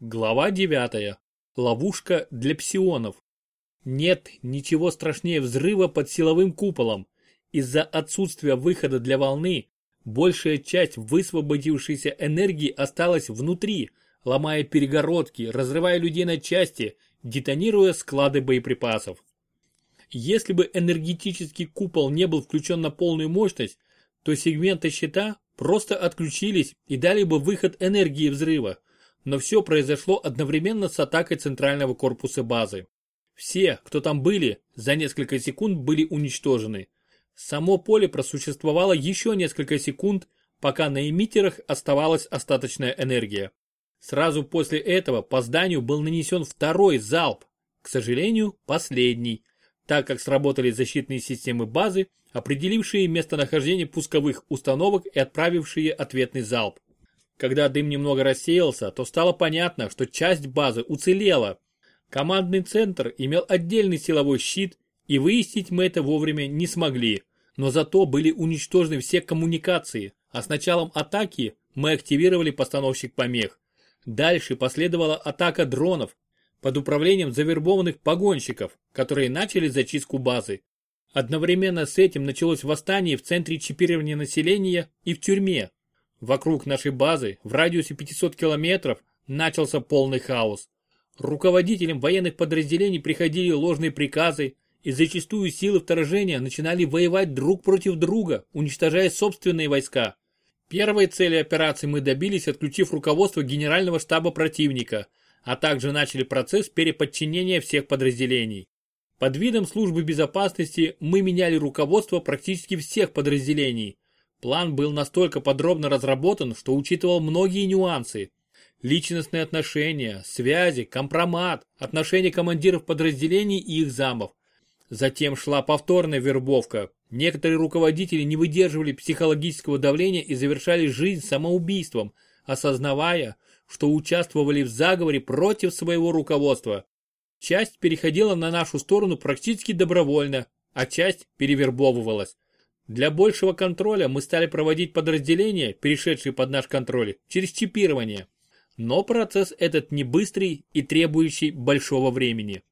Глава 9. Ловушка для псионов. Нет ничего страшнее взрыва под силовым куполом. Из-за отсутствия выхода для волны, большая часть высвободившейся энергии осталась внутри, ломая перегородки, разрывая людей на части, детонируя склады боеприпасов. Если бы энергетический купол не был включен на полную мощность, то сегменты щита просто отключились и дали бы выход энергии взрыва но все произошло одновременно с атакой центрального корпуса базы. Все, кто там были, за несколько секунд были уничтожены. Само поле просуществовало еще несколько секунд, пока на эмиттерах оставалась остаточная энергия. Сразу после этого по зданию был нанесен второй залп, к сожалению, последний, так как сработали защитные системы базы, определившие местонахождение пусковых установок и отправившие ответный залп. Когда дым немного рассеялся, то стало понятно, что часть базы уцелела. Командный центр имел отдельный силовой щит, и выяснить мы это вовремя не смогли. Но зато были уничтожены все коммуникации, а с началом атаки мы активировали постановщик помех. Дальше последовала атака дронов под управлением завербованных погонщиков, которые начали зачистку базы. Одновременно с этим началось восстание в центре чипирования населения и в тюрьме, Вокруг нашей базы, в радиусе 500 километров, начался полный хаос. Руководителям военных подразделений приходили ложные приказы, и зачастую силы вторжения начинали воевать друг против друга, уничтожая собственные войска. Первой цели операции мы добились, отключив руководство генерального штаба противника, а также начали процесс переподчинения всех подразделений. Под видом службы безопасности мы меняли руководство практически всех подразделений, План был настолько подробно разработан, что учитывал многие нюансы. Личностные отношения, связи, компромат, отношения командиров подразделений и их замов. Затем шла повторная вербовка. Некоторые руководители не выдерживали психологического давления и завершали жизнь самоубийством, осознавая, что участвовали в заговоре против своего руководства. Часть переходила на нашу сторону практически добровольно, а часть перевербовывалась. Для большего контроля мы стали проводить подразделения, перешедшие под наш контроль, через чипирование. Но процесс этот не быстрый и требующий большого времени.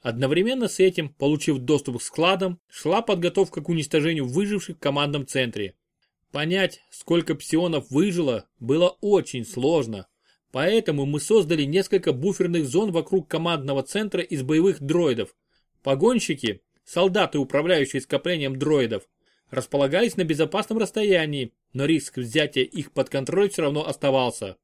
Одновременно с этим, получив доступ к складам, шла подготовка к уничтожению выживших в командном центре. Понять, сколько псионов выжило, было очень сложно. Поэтому мы создали несколько буферных зон вокруг командного центра из боевых дроидов. Погонщики, солдаты, управляющие скоплением дроидов, располагались на безопасном расстоянии, но риск взятия их под контроль все равно оставался.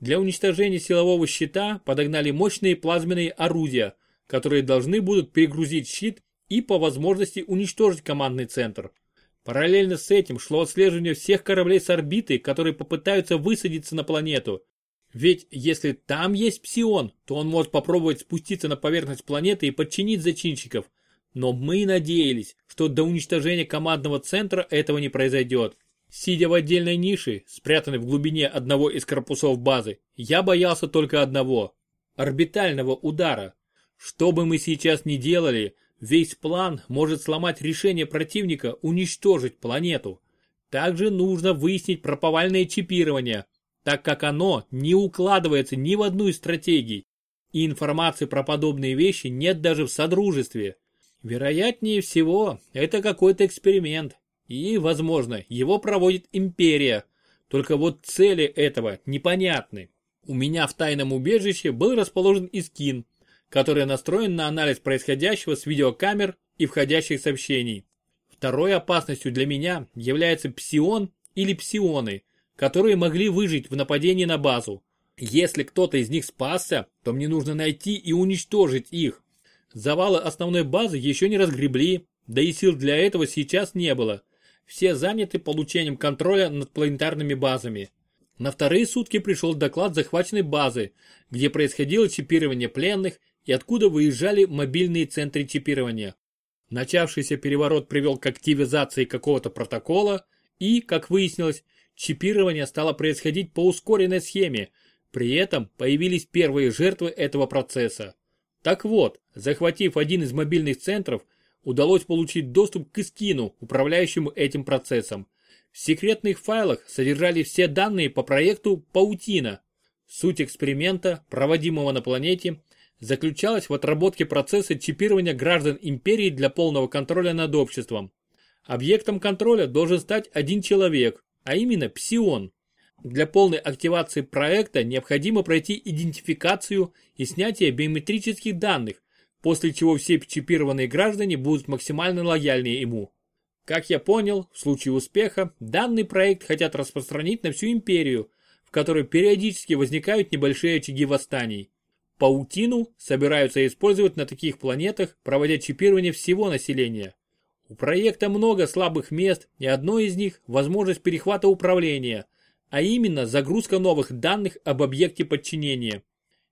Для уничтожения силового щита подогнали мощные плазменные орудия, которые должны будут перегрузить щит и по возможности уничтожить командный центр. Параллельно с этим шло отслеживание всех кораблей с орбиты, которые попытаются высадиться на планету. Ведь если там есть псион, то он может попробовать спуститься на поверхность планеты и подчинить зачинщиков, но мы надеялись, что до уничтожения командного центра этого не произойдет. Сидя в отдельной нише, спрятанной в глубине одного из корпусов базы, я боялся только одного – орбитального удара. Что бы мы сейчас ни делали, весь план может сломать решение противника уничтожить планету. Также нужно выяснить про чипирование, так как оно не укладывается ни в одну из стратегий. И информации про подобные вещи нет даже в Содружестве. Вероятнее всего, это какой-то эксперимент. И, возможно, его проводит империя. Только вот цели этого непонятны. У меня в тайном убежище был расположен Искин, который настроен на анализ происходящего с видеокамер и входящих сообщений. Второй опасностью для меня является псион или псионы, которые могли выжить в нападении на базу. Если кто-то из них спасся, то мне нужно найти и уничтожить их. Завалы основной базы еще не разгребли, да и сил для этого сейчас не было. Все заняты получением контроля над планетарными базами. На вторые сутки пришел доклад захваченной базы, где происходило чипирование пленных и откуда выезжали мобильные центры чипирования. Начавшийся переворот привел к активизации какого-то протокола и, как выяснилось, чипирование стало происходить по ускоренной схеме, при этом появились первые жертвы этого процесса. Так вот, захватив один из мобильных центров, удалось получить доступ к Искину, управляющему этим процессом. В секретных файлах содержали все данные по проекту «Паутина». Суть эксперимента, проводимого на планете, заключалась в отработке процесса чипирования граждан империи для полного контроля над обществом. Объектом контроля должен стать один человек, а именно псион. Для полной активации проекта необходимо пройти идентификацию и снятие биометрических данных, после чего все чипированные граждане будут максимально лояльны ему. Как я понял, в случае успеха, данный проект хотят распространить на всю империю, в которой периодически возникают небольшие очаги восстаний. Паутину собираются использовать на таких планетах, проводя чипирование всего населения. У проекта много слабых мест, и одно из них – возможность перехвата управления, а именно загрузка новых данных об объекте подчинения.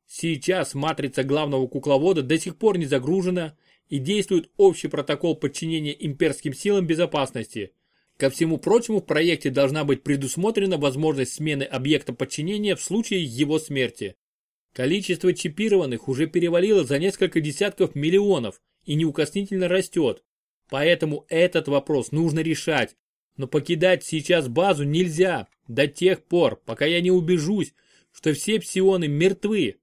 Сейчас матрица главного кукловода до сих пор не загружена и действует общий протокол подчинения имперским силам безопасности. Ко всему прочему в проекте должна быть предусмотрена возможность смены объекта подчинения в случае его смерти. Количество чипированных уже перевалило за несколько десятков миллионов и неукоснительно растет. Поэтому этот вопрос нужно решать. Но покидать сейчас базу нельзя до тех пор, пока я не убежусь, что все псионы мертвы.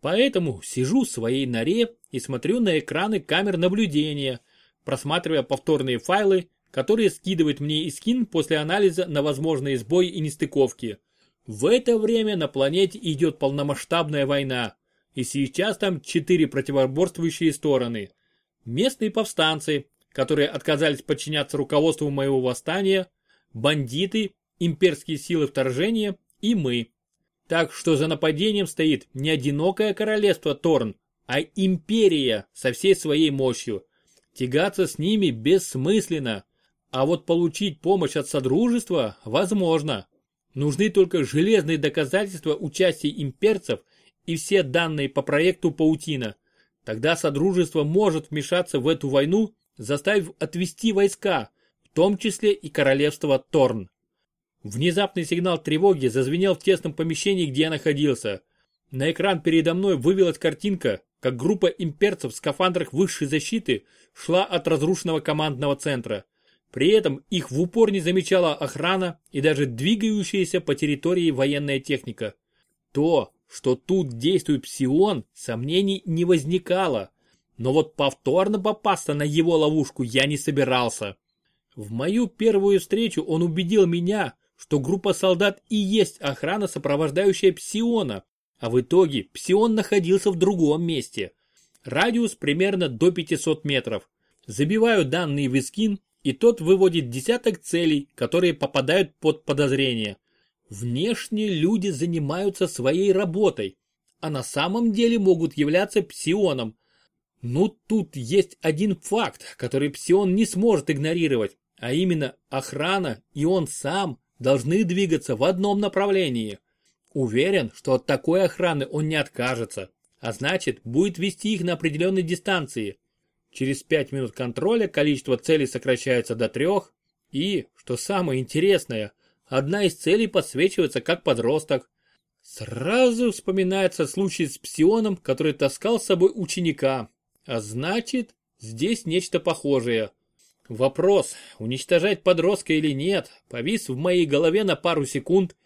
Поэтому сижу в своей норе и смотрю на экраны камер наблюдения, просматривая повторные файлы, которые скидывает мне Искин после анализа на возможные сбои и нестыковки. В это время на планете идет полномасштабная война, и сейчас там четыре противоборствующие стороны. Местные повстанцы, которые отказались подчиняться руководству моего восстания, бандиты, имперские силы вторжения и мы. Так что за нападением стоит не одинокое королевство Торн, а империя со всей своей мощью. Тягаться с ними бессмысленно, а вот получить помощь от Содружества возможно. Нужны только железные доказательства участия имперцев и все данные по проекту Паутина. Тогда Содружество может вмешаться в эту войну, заставив отвести войска, в том числе и королевство Торн. Внезапный сигнал тревоги зазвенел в тесном помещении, где я находился. На экран передо мной вывелась картинка, как группа имперцев в скафандрах высшей защиты шла от разрушенного командного центра. При этом их в упор не замечала охрана и даже двигающаяся по территории военная техника. То, что тут действует псион, сомнений не возникало. Но вот повторно попасться на его ловушку я не собирался. В мою первую встречу он убедил меня, что группа солдат и есть охрана, сопровождающая псиона, а в итоге псион находился в другом месте. Радиус примерно до 500 метров. Забиваю данные в Искин и тот выводит десяток целей, которые попадают под подозрение. Внешне люди занимаются своей работой, а на самом деле могут являться псионом. Ну тут есть один факт, который псион не сможет игнорировать, а именно охрана и он сам должны двигаться в одном направлении. Уверен, что от такой охраны он не откажется, а значит будет вести их на определенной дистанции. Через 5 минут контроля количество целей сокращается до 3 и, что самое интересное, одна из целей подсвечивается как подросток. Сразу вспоминается случай с псионом, который таскал с собой ученика. А значит, здесь нечто похожее. Вопрос, уничтожать подростка или нет, повис в моей голове на пару секунд,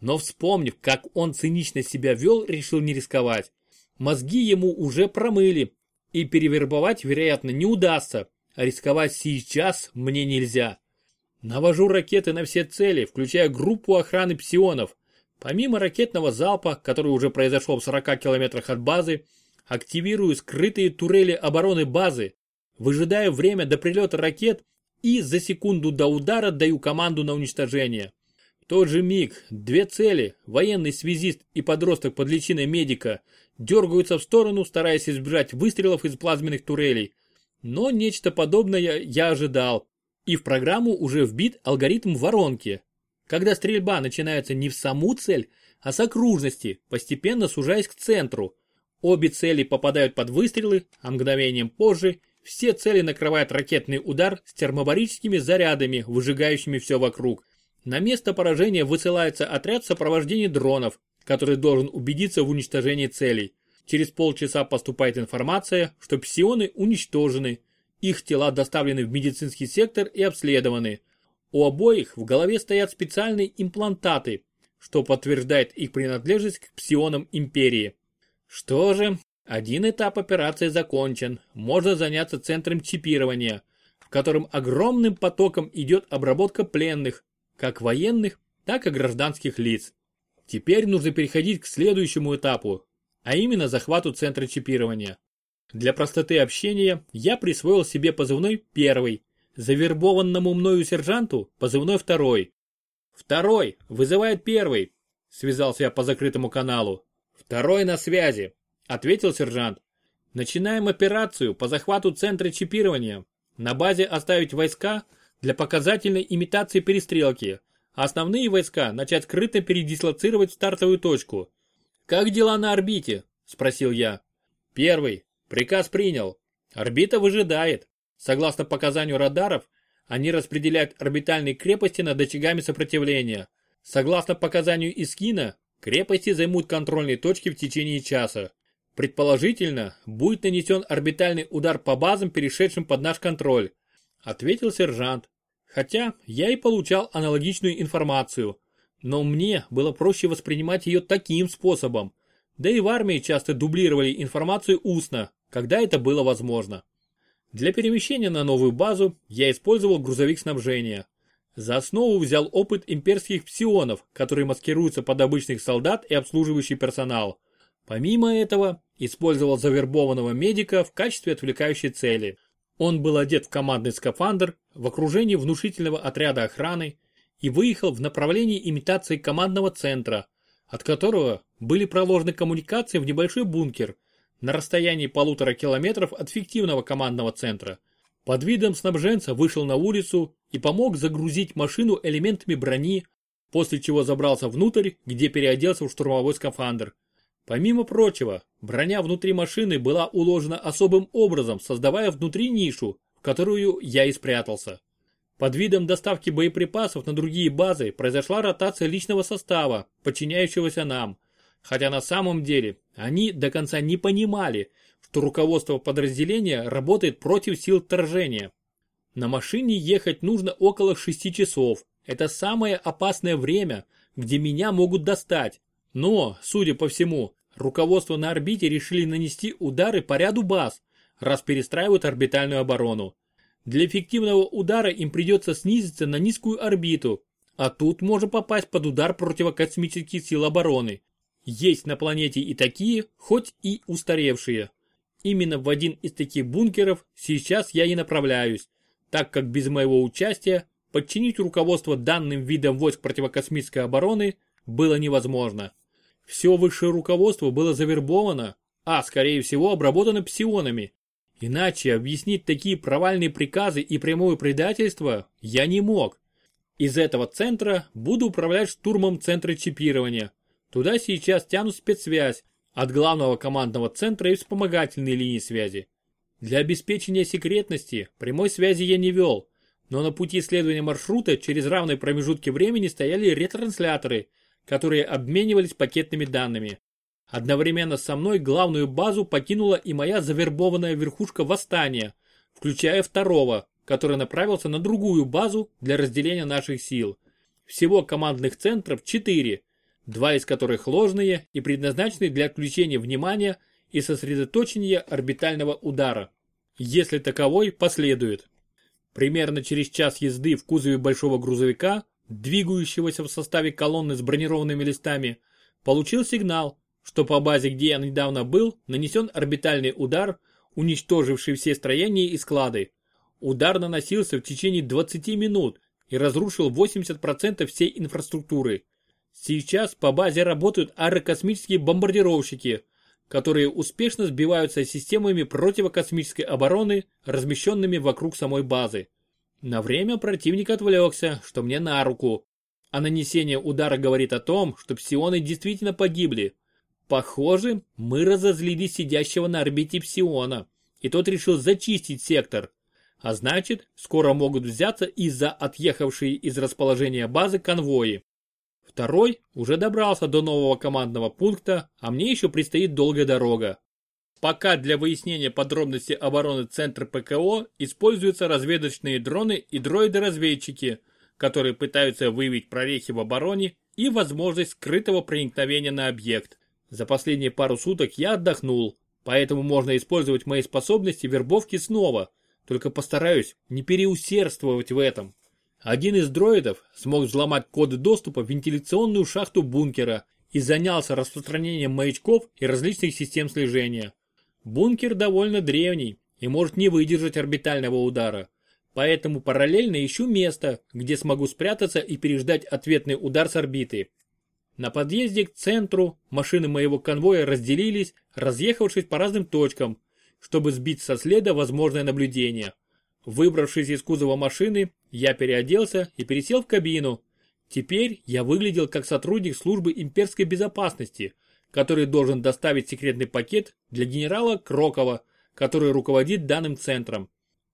но вспомнив, как он цинично себя вел, решил не рисковать. Мозги ему уже промыли, и перевербовать, вероятно, не удастся, а рисковать сейчас мне нельзя. Навожу ракеты на все цели, включая группу охраны псионов. Помимо ракетного залпа, который уже произошел в 40 километрах от базы, активирую скрытые турели обороны базы, выжидаю время до прилета ракет и за секунду до удара даю команду на уничтожение. В тот же миг две цели, военный связист и подросток под личиной медика, дергаются в сторону, стараясь избежать выстрелов из плазменных турелей. Но нечто подобное я ожидал. И в программу уже вбит алгоритм воронки. Когда стрельба начинается не в саму цель, а с окружности, постепенно сужаясь к центру. Обе цели попадают под выстрелы, а мгновением позже все цели накрывает ракетный удар с термобарическими зарядами, выжигающими все вокруг. На место поражения высылается отряд сопровождения дронов, который должен убедиться в уничтожении целей. Через полчаса поступает информация, что псионы уничтожены, их тела доставлены в медицинский сектор и обследованы. У обоих в голове стоят специальные имплантаты, что подтверждает их принадлежность к псионам Империи. Что же, один этап операции закончен, можно заняться центром чипирования, в котором огромным потоком идет обработка пленных, как военных, так и гражданских лиц. Теперь нужно переходить к следующему этапу, а именно захвату центра чипирования. Для простоты общения я присвоил себе позывной «Первый», завербованному мною сержанту позывной «Второй». «Второй» вызывает «Первый», связался я по закрытому каналу. «Второй на связи», ответил сержант. Начинаем операцию по захвату центра чипирования. На базе оставить войска для показательной имитации перестрелки. Основные войска начать скрытно передислоцировать в стартовую точку. «Как дела на орбите?» – спросил я. «Первый. Приказ принял. Орбита выжидает. Согласно показанию радаров, они распределяют орбитальные крепости над очагами сопротивления. Согласно показанию Искина, крепости займут контрольные точки в течение часа. Предположительно, будет нанесен орбитальный удар по базам, перешедшим под наш контроль, ответил сержант. Хотя я и получал аналогичную информацию, но мне было проще воспринимать ее таким способом. Да и в армии часто дублировали информацию устно, когда это было возможно. Для перемещения на новую базу я использовал грузовик снабжения. За основу взял опыт имперских псионов, которые маскируются под обычных солдат и обслуживающий персонал. Помимо этого, использовал завербованного медика в качестве отвлекающей цели. Он был одет в командный скафандр в окружении внушительного отряда охраны и выехал в направлении имитации командного центра, от которого были проложены коммуникации в небольшой бункер на расстоянии полутора километров от фиктивного командного центра. Под видом снабженца вышел на улицу и помог загрузить машину элементами брони, после чего забрался внутрь, где переоделся в штурмовой скафандр. Помимо прочего, броня внутри машины была уложена особым образом, создавая внутри нишу, в которую я и спрятался. Под видом доставки боеприпасов на другие базы произошла ротация личного состава, подчиняющегося нам, хотя на самом деле они до конца не понимали, что руководство подразделения работает против сил вторжения. На машине ехать нужно около 6 часов. Это самое опасное время, где меня могут достать, но, судя по всему, руководство на орбите решили нанести удары по ряду баз, раз перестраивают орбитальную оборону. Для эффективного удара им придется снизиться на низкую орбиту, а тут можно попасть под удар противокосмических сил обороны. Есть на планете и такие, хоть и устаревшие. Именно в один из таких бункеров сейчас я и направляюсь, так как без моего участия подчинить руководство данным видам войск противокосмической обороны было невозможно. Все высшее руководство было завербовано, а, скорее всего, обработано псионами. Иначе объяснить такие провальные приказы и прямое предательство я не мог. Из этого центра буду управлять штурмом центра чипирования. Туда сейчас тянут спецсвязь, от главного командного центра и вспомогательные линии связи. Для обеспечения секретности прямой связи я не вел, но на пути исследования маршрута через равные промежутки времени стояли ретрансляторы – которые обменивались пакетными данными. Одновременно со мной главную базу покинула и моя завербованная верхушка восстания, включая второго, который направился на другую базу для разделения наших сил. Всего командных центров четыре, два из которых ложные и предназначены для отключения внимания и сосредоточения орбитального удара, если таковой последует. Примерно через час езды в кузове большого грузовика двигающегося в составе колонны с бронированными листами, получил сигнал, что по базе, где я недавно был, нанесен орбитальный удар, уничтоживший все строения и склады. Удар наносился в течение 20 минут и разрушил 80% всей инфраструктуры. Сейчас по базе работают аэрокосмические бомбардировщики, которые успешно сбиваются системами противокосмической обороны, размещенными вокруг самой базы. На время противник отвлекся, что мне на руку. А нанесение удара говорит о том, что псионы действительно погибли. Похоже, мы разозлили сидящего на орбите псиона, и тот решил зачистить сектор. А значит, скоро могут взяться из-за отъехавшие из расположения базы конвои. Второй уже добрался до нового командного пункта, а мне еще предстоит долгая дорога. Пока для выяснения подробностей обороны центра ПКО используются разведочные дроны и дроиды-разведчики, которые пытаются выявить прорехи в обороне и возможность скрытого проникновения на объект. За последние пару суток я отдохнул, поэтому можно использовать мои способности вербовки снова, только постараюсь не переусердствовать в этом. Один из дроидов смог взломать коды доступа в вентиляционную шахту бункера и занялся распространением маячков и различных систем слежения. Бункер довольно древний и может не выдержать орбитального удара, поэтому параллельно ищу место, где смогу спрятаться и переждать ответный удар с орбиты. На подъезде к центру машины моего конвоя разделились, разъехавшись по разным точкам, чтобы сбить со следа возможное наблюдение. Выбравшись из кузова машины, я переоделся и пересел в кабину. Теперь я выглядел как сотрудник службы имперской безопасности, который должен доставить секретный пакет для генерала Крокова, который руководит данным центром.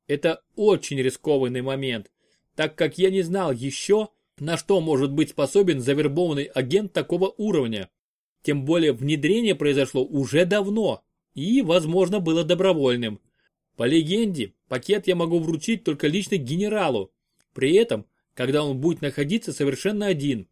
Это очень рискованный момент, так как я не знал еще, на что может быть способен завербованный агент такого уровня. Тем более внедрение произошло уже давно и, возможно, было добровольным. По легенде, пакет я могу вручить только лично генералу, при этом, когда он будет находиться совершенно один.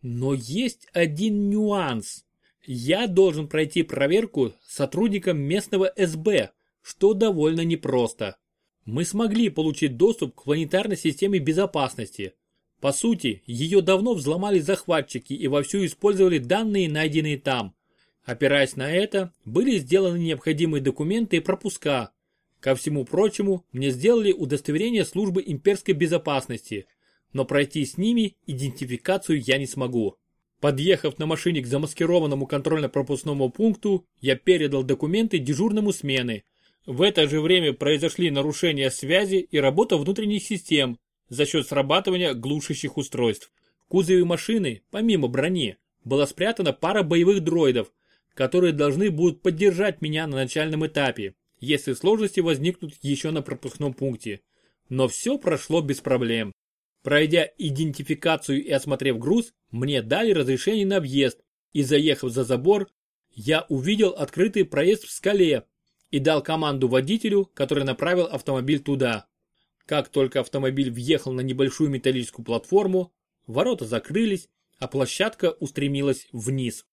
Но есть один нюанс. Я должен пройти проверку сотрудникам местного СБ, что довольно непросто. Мы смогли получить доступ к планетарной системе безопасности, по сути, ее давно взломали захватчики и вовсю использовали данные, найденные там. Опираясь на это, были сделаны необходимые документы и пропуска. Ко всему прочему, мне сделали удостоверение службы имперской безопасности, но пройти с ними идентификацию я не смогу. Подъехав на машине к замаскированному контрольно-пропускному пункту, я передал документы дежурному смены. В это же время произошли нарушения связи и работа внутренних систем, за счет срабатывания глушащих устройств. В кузове машины, помимо брони, была спрятана пара боевых дроидов, которые должны будут поддержать меня на начальном этапе, если сложности возникнут еще на пропускном пункте. Но все прошло без проблем. Пройдя идентификацию и осмотрев груз, мне дали разрешение на въезд, и заехав за забор, я увидел открытый проезд в скале и дал команду водителю, который направил автомобиль туда. Как только автомобиль въехал на небольшую металлическую платформу, ворота закрылись, а площадка устремилась вниз.